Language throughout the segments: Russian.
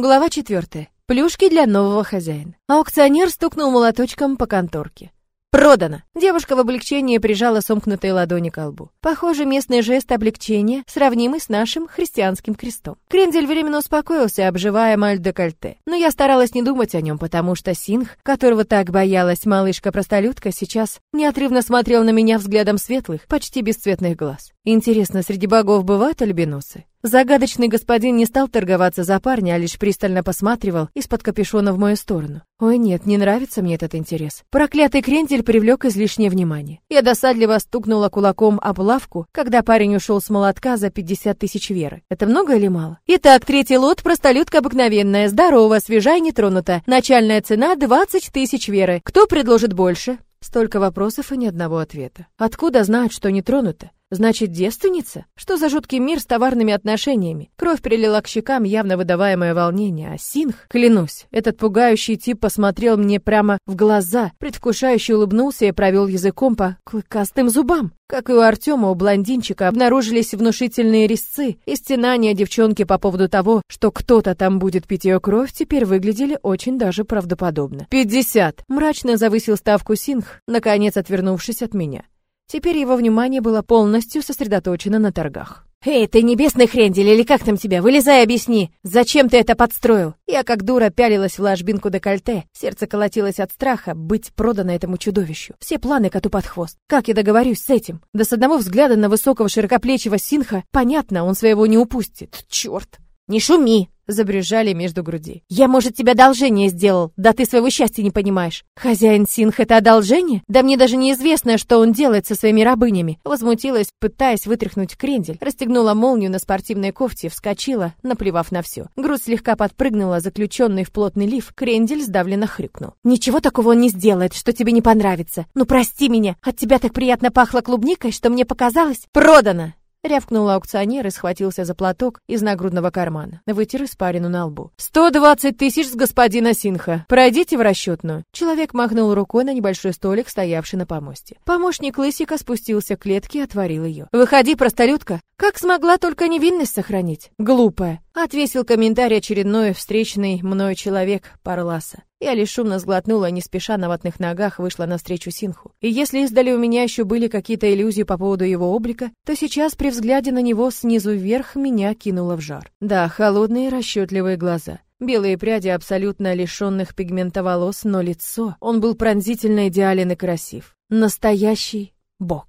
Глава четвертая. Плюшки для нового хозяина. Аукционер стукнул молоточком по конторке. Продано. Девушка в облегчении прижала сомкнутые ладони к лбу. Похоже, местный жест облегчения сравнимый с нашим христианским крестом. Крендель временно успокоился, обживая маль-декольте. Но я старалась не думать о нем, потому что Синх, которого так боялась малышка-простолюдка, сейчас неотрывно смотрел на меня взглядом светлых, почти бесцветных глаз. Интересно, среди богов бывают альбиносы? Загадочный господин не стал торговаться за парня, а лишь пристально посматривал из-под капюшона в мою сторону. Ой, нет, не нравится мне этот интерес. Проклятый крендель привлек излишнее внимание. Я досадливо стукнула кулаком об лавку, когда парень ушел с молотка за 50 тысяч веры. Это много или мало? Итак, третий лот, простолюдка обыкновенная, здорова, свежая, нетронута. Начальная цена 20 тысяч веры. Кто предложит больше? Столько вопросов и ни одного ответа. Откуда знают, что не тронуто? Значит, девственница? Что за жуткий мир с товарными отношениями? Кровь прилила к щекам, явно выдавая мое волнение, а Синх, клянусь, этот пугающий тип посмотрел мне прямо в глаза, предвкушающе улыбнулся и провел языком по клыкастым зубам. Как и у Артема, у блондинчика обнаружились внушительные резцы, и стенания девчонки по поводу того, что кто-то там будет пить ее кровь, теперь выглядели очень даже правдоподобно. «Пятьдесят!» — мрачно завысил ставку Синх, наконец отвернувшись от меня. Теперь его внимание было полностью сосредоточено на торгах. «Эй, ты небесный хрендель, или как там тебя? Вылезай, объясни! Зачем ты это подстроил?» Я как дура пялилась в ложбинку декольте. Сердце колотилось от страха быть продано этому чудовищу. Все планы коту под хвост. Как я договорюсь с этим? Да с одного взгляда на высокого широкоплечего синха понятно, он своего не упустит. Черт! «Не шуми!» Забрюзжали между груди. «Я, может, тебе одолжение сделал, да ты своего счастья не понимаешь. Хозяин Синх — это одолжение? Да мне даже неизвестно, что он делает со своими рабынями». Возмутилась, пытаясь вытряхнуть крендель, расстегнула молнию на спортивной кофте, вскочила, наплевав на все. Грудь слегка подпрыгнула, заключенный в плотный лиф, крендель сдавленно хрюкнул. «Ничего такого он не сделает, что тебе не понравится. Ну, прости меня, от тебя так приятно пахло клубникой, что мне показалось...» «Продано!» Рявкнул аукционер и схватился за платок из нагрудного кармана. Вытер испарину на лбу. «Сто двадцать тысяч с господина Синха. Пройдите в расчетную». Человек махнул рукой на небольшой столик, стоявший на помосте. Помощник Лысика спустился к клетке и отворил ее. «Выходи, простолюдка! Как смогла только невинность сохранить? Глупая!» Отвесил комментарий очередной встречный мной человек Парласа. Я лишь шумно сглотнула, не спеша на ватных ногах вышла навстречу Синху. И если издали у меня еще были какие-то иллюзии по поводу его облика, то сейчас при взгляде на него снизу вверх меня кинуло в жар. Да, холодные расчетливые глаза. Белые пряди абсолютно лишенных пигмента волос, но лицо... Он был пронзительно идеален и красив. Настоящий бог.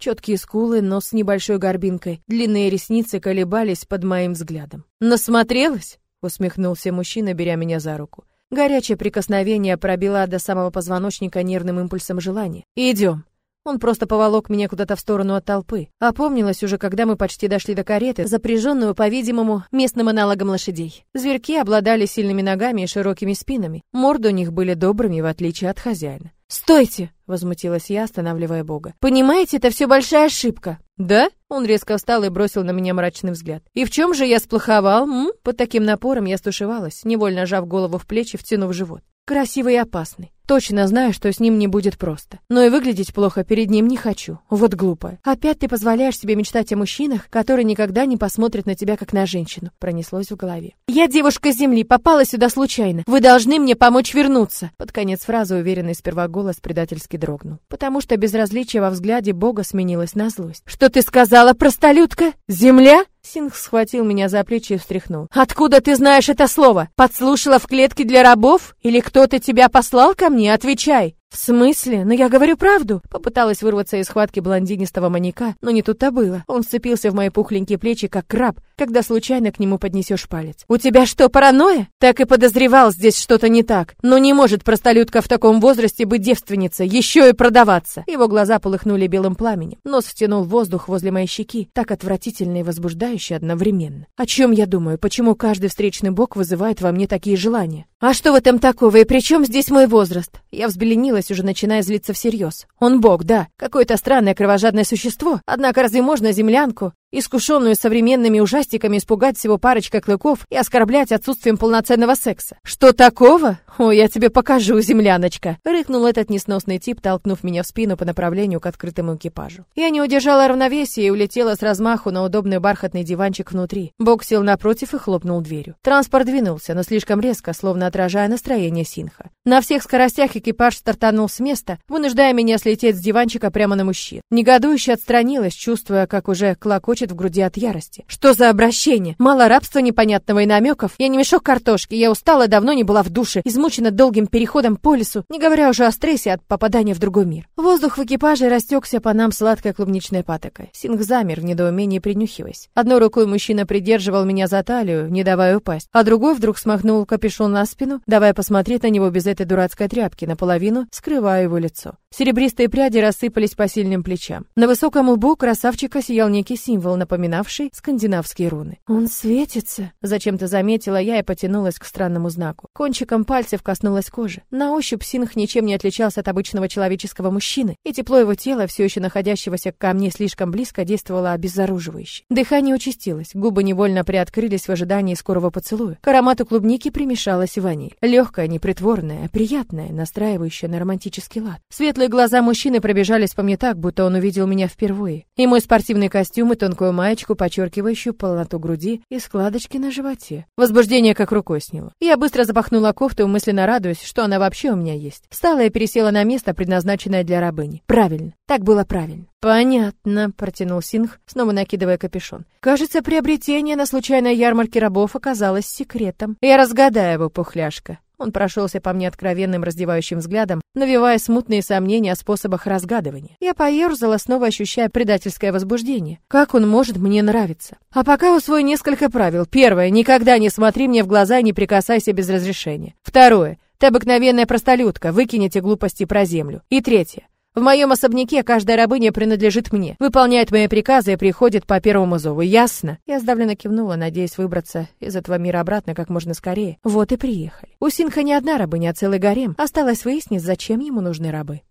Четкие скулы, нос с небольшой горбинкой, длинные ресницы колебались под моим взглядом. «Насмотрелась?» — усмехнулся мужчина, беря меня за руку. Горячее прикосновение пробило до самого позвоночника нервным импульсом желания. «Идем». Он просто поволок меня куда-то в сторону от толпы. Опомнилась уже, когда мы почти дошли до кареты, запряженную, по-видимому, местным аналогом лошадей. Зверьки обладали сильными ногами и широкими спинами. Морды у них были добрыми, в отличие от хозяина. «Стойте!» — возмутилась я, останавливая Бога. «Понимаете, это все большая ошибка». «Да?» Он резко встал и бросил на меня мрачный взгляд. «И в чем же я сплоховал, м?» Под таким напором я стушевалась, невольно сжав голову в плечи, втянув живот. Красивый и опасный. Точно знаю, что с ним не будет просто. Но и выглядеть плохо перед ним не хочу. Вот глупо. Опять ты позволяешь себе мечтать о мужчинах, которые никогда не посмотрят на тебя как на женщину. Пронеслось в голове. Я девушка земли, попала сюда случайно. Вы должны мне помочь вернуться. Под конец фразы уверенный сперва голос предательски дрогнул. Потому что безразличие во взгляде Бога сменилось на злость. Что ты сказала, простолюдка? Земля? Синг схватил меня за плечи и встряхнул. «Откуда ты знаешь это слово? Подслушала в клетке для рабов? Или кто-то тебя послал ко мне? Отвечай!» «В смысле? Но я говорю правду!» Попыталась вырваться из схватки блондинистого маньяка, но не тут-то было. Он вцепился в мои пухленькие плечи, как краб, когда случайно к нему поднесешь палец. «У тебя что, паранойя?» Так и подозревал, здесь что-то не так. Но не может простолюдка в таком возрасте быть девственницей, еще и продаваться. Его глаза полыхнули белым пламенем. Нос втянул воздух возле моей щеки, так отвратительно и возбуждающе одновременно. О чем я думаю? Почему каждый встречный бог вызывает во мне такие желания? А что в этом такого? И при чем здесь мой возраст? Я взбеленилась, уже начиная злиться всерьез. Он бог, да, какое-то странное кровожадное существо. Однако разве можно землянку искушенную современными ужастиками, испугать всего парочка клыков и оскорблять отсутствием полноценного секса. Что такого? О, я тебе покажу, земляночка! Рыкнул этот несносный тип, толкнув меня в спину по направлению к открытому экипажу. Я не удержала равновесия и улетела с размаху на удобный бархатный диванчик внутри. Бог сел напротив и хлопнул дверью. Транспорт двинулся, но слишком резко, словно отражая настроение Синха. На всех скоростях экипаж стартанул с места, вынуждая меня слететь с диванчика прямо на мужчин. Негодующе отстранилась, чувствуя, как уже клокочет в груди от ярости. Что за обращение? Мало рабства непонятного и намеков. Я не мешок картошки, я устала, давно не была в душе, измучена долгим переходом по лесу, не говоря уже о стрессе от попадания в другой мир. Воздух в экипаже растекся по нам сладкой клубничной патокой. Синг замер в недоумении, принюхиваясь. Одной рукой мужчина придерживал меня за талию, не давая упасть, а другой вдруг смахнул капюшон на спину, давая посмотреть на него без этой дурацкой тряпки, наполовину скрывая его лицо. Серебристые пряди рассыпались по сильным плечам. На высоком лбу красавчика сиял некий символ, напоминавший скандинавские руны. «Он светится!» Зачем-то заметила я и потянулась к странному знаку. Кончиком пальцев коснулась кожи. На ощупь Синх ничем не отличался от обычного человеческого мужчины, и тепло его тела, все еще находящегося ко мне слишком близко, действовало обезоруживающе. Дыхание участилось, губы невольно приоткрылись в ожидании скорого поцелуя. К аромату клубники примешалась ваниль. Легкая, непритворная, приятная, настраивающая на романтический лад. Светлые глаза мужчины пробежались по мне так, будто он увидел меня впервые. И мой спортивный костюм, и тонкую маечку, подчеркивающую полноту груди и складочки на животе. Возбуждение как рукой сняло. Я быстро запахнула кофту, мысленно радуясь, что она вообще у меня есть. Встала и пересела на место, предназначенное для рабыни. Правильно. Так было правильно. Понятно, протянул Синх, снова накидывая капюшон. Кажется, приобретение на случайной ярмарке рабов оказалось секретом. Я разгадаю его, пухляшка. Он прошелся по мне откровенным раздевающим взглядом, навевая смутные сомнения о способах разгадывания. Я поерзала, снова ощущая предательское возбуждение. Как он может мне нравиться? А пока усвой несколько правил. Первое. Никогда не смотри мне в глаза и не прикасайся без разрешения. Второе. Ты обыкновенная простолюдка, выкинете глупости про землю. И третье. В моем особняке каждая рабыня принадлежит мне, выполняет мои приказы и приходит по первому зову, ясно?» Я сдавленно кивнула, надеясь выбраться из этого мира обратно как можно скорее. Вот и приехали. У Синха не одна рабыня, а целый гарем. Осталось выяснить, зачем ему нужны рабы.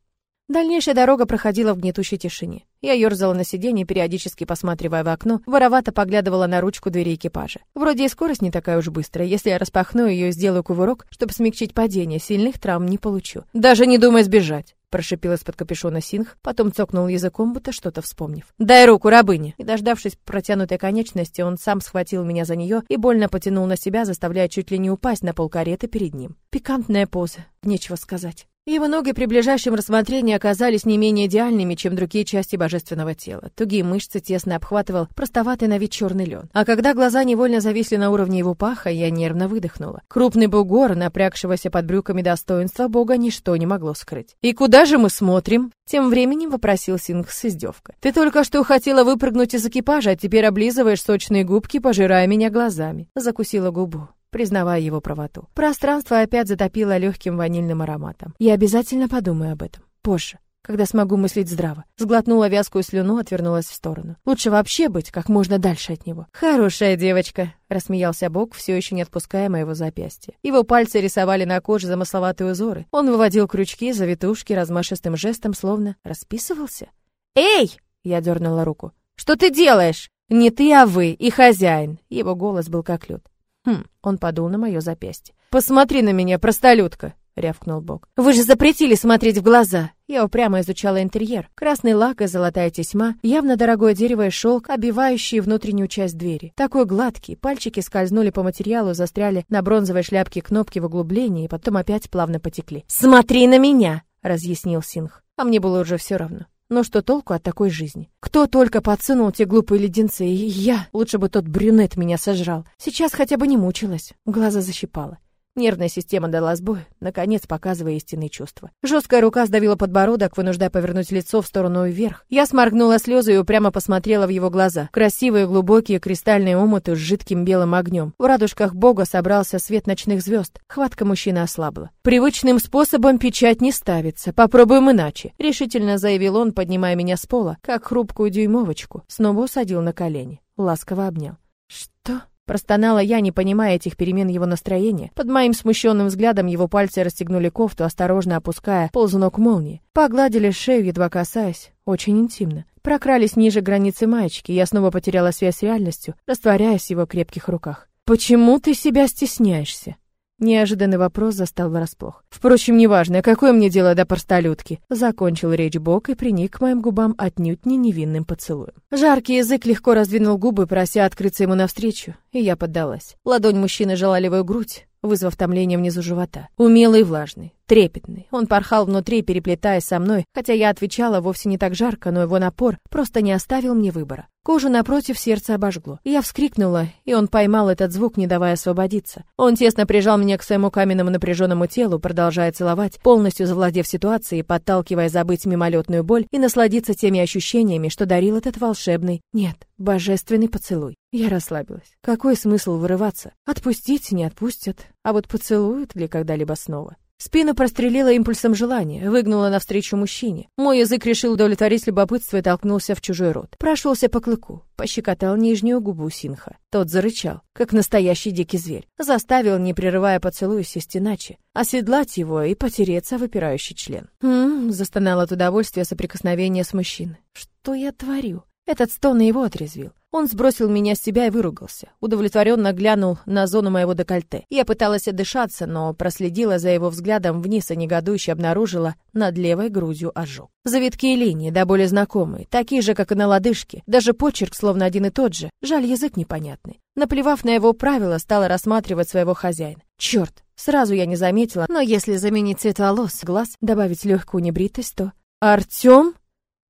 Дальнейшая дорога проходила в гнетущей тишине. Я ерзала на сиденье, периодически посматривая в окно, воровато поглядывала на ручку двери экипажа. Вроде и скорость не такая уж быстрая. Если я распахну ее и сделаю кувырок, чтобы смягчить падение, сильных травм не получу. Даже не думай сбежать прошипел из-под капюшона Синх, потом цокнул языком, будто что-то вспомнив. «Дай руку, рабыне!» И, дождавшись протянутой конечности, он сам схватил меня за нее и больно потянул на себя, заставляя чуть ли не упасть на пол кареты перед ним. Пикантная поза, нечего сказать. Его ноги при ближайшем рассмотрении оказались не менее идеальными, чем другие части божественного тела. Тугие мышцы тесно обхватывал простоватый на вид черный лен. А когда глаза невольно зависли на уровне его паха, я нервно выдохнула. Крупный бугор, напрягшегося под брюками достоинства бога, ничто не могло скрыть. «И куда же мы смотрим?» Тем временем вопросил Синг с издевкой. «Ты только что хотела выпрыгнуть из экипажа, а теперь облизываешь сочные губки, пожирая меня глазами». Закусила губу признавая его правоту. Пространство опять затопило легким ванильным ароматом. Я обязательно подумаю об этом. Позже когда смогу мыслить здраво. Сглотнула вязкую слюну, отвернулась в сторону. Лучше вообще быть как можно дальше от него. Хорошая девочка, рассмеялся Бог, все еще не отпуская моего запястья. Его пальцы рисовали на коже замысловатые узоры. Он выводил крючки, завитушки размашистым жестом, словно расписывался. Эй! Я дернула руку. Что ты делаешь? Не ты, а вы и хозяин. Его голос был как лед. Хм, он подул на мое запястье. «Посмотри на меня, простолюдка!» — рявкнул Бог. «Вы же запретили смотреть в глаза!» Я упрямо изучала интерьер. Красный лак и золотая тесьма, явно дорогое дерево и шелк, обивающие внутреннюю часть двери. Такой гладкий, пальчики скользнули по материалу, застряли на бронзовой шляпке кнопки в углублении и потом опять плавно потекли. «Смотри на меня!» — разъяснил Синх. А мне было уже все равно. Но что толку от такой жизни? Кто только подсунул те глупые леденцы, и я, лучше бы тот брюнет меня сожрал. Сейчас хотя бы не мучилась, глаза защипала. Нервная система дала сбой, наконец показывая истинные чувства. Жесткая рука сдавила подбородок, вынуждая повернуть лицо в сторону вверх. Я сморгнула слезы и упрямо посмотрела в его глаза. Красивые глубокие кристальные омуты с жидким белым огнем. В радужках Бога собрался свет ночных звезд. Хватка мужчины ослабла. «Привычным способом печать не ставится. Попробуем иначе», — решительно заявил он, поднимая меня с пола, как хрупкую дюймовочку. Снова усадил на колени. Ласково обнял. «Что?» Простонала я, не понимая этих перемен его настроения. Под моим смущенным взглядом его пальцы расстегнули кофту, осторожно опуская ползунок молнии. Погладили шею, едва касаясь. Очень интимно. прокрались ниже границы маечки, я снова потеряла связь с реальностью, растворяясь в его крепких руках. «Почему ты себя стесняешься?» Неожиданный вопрос застал врасплох. Впрочем, неважно, какое мне дело до простолюдки. Закончил речь Бог и приник к моим губам отнюдь не невинным поцелуем. Жаркий язык легко раздвинул губы, прося открыться ему навстречу, и я поддалась. Ладонь мужчины жала левую грудь, вызвав томление внизу живота. Умелый и влажный, трепетный. Он порхал внутри, переплетаясь со мной, хотя я отвечала вовсе не так жарко, но его напор просто не оставил мне выбора. Кожу напротив сердца обожгло. Я вскрикнула, и он поймал этот звук, не давая освободиться. Он тесно прижал меня к своему каменному напряженному телу, продолжая целовать, полностью завладев ситуацией, подталкивая забыть мимолетную боль и насладиться теми ощущениями, что дарил этот волшебный, нет, божественный поцелуй. Я расслабилась. Какой смысл вырываться? Отпустить не отпустят, а вот поцелуют ли когда-либо снова? Спину прострелила импульсом желания, выгнула навстречу мужчине. Мой язык решил удовлетворить любопытство и толкнулся в чужой рот. Прошелся по клыку, пощекотал нижнюю губу Синха. Тот зарычал, как настоящий дикий зверь. Заставил, не прерывая поцелуя, сесть иначе, оседлать его и потереться выпирающий член. «М-м-м», застонал от удовольствия соприкосновения с мужчиной. «Что я творю?» Этот стон его отрезвил. Он сбросил меня с себя и выругался. Удовлетворенно глянул на зону моего декольте. Я пыталась отдышаться, но проследила за его взглядом вниз и негодующе обнаружила над левой грудью ожог. Завиткие линии, да более знакомые, такие же, как и на лодыжке. Даже почерк словно один и тот же. Жаль, язык непонятный. Наплевав на его правила, стала рассматривать своего хозяина. Черт, сразу я не заметила, но если заменить цвет волос, глаз, добавить легкую небритость, то... «Артем?»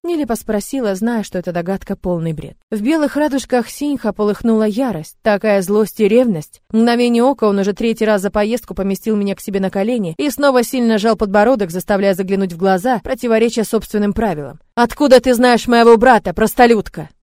Нелепо спросила, зная, что эта догадка полный бред. В белых радужках Синьха полыхнула ярость, такая злость и ревность. Мгновение ока он уже третий раз за поездку поместил меня к себе на колени и снова сильно жал подбородок, заставляя заглянуть в глаза, противоречия собственным правилам. «Откуда ты знаешь моего брата, простолюдка?»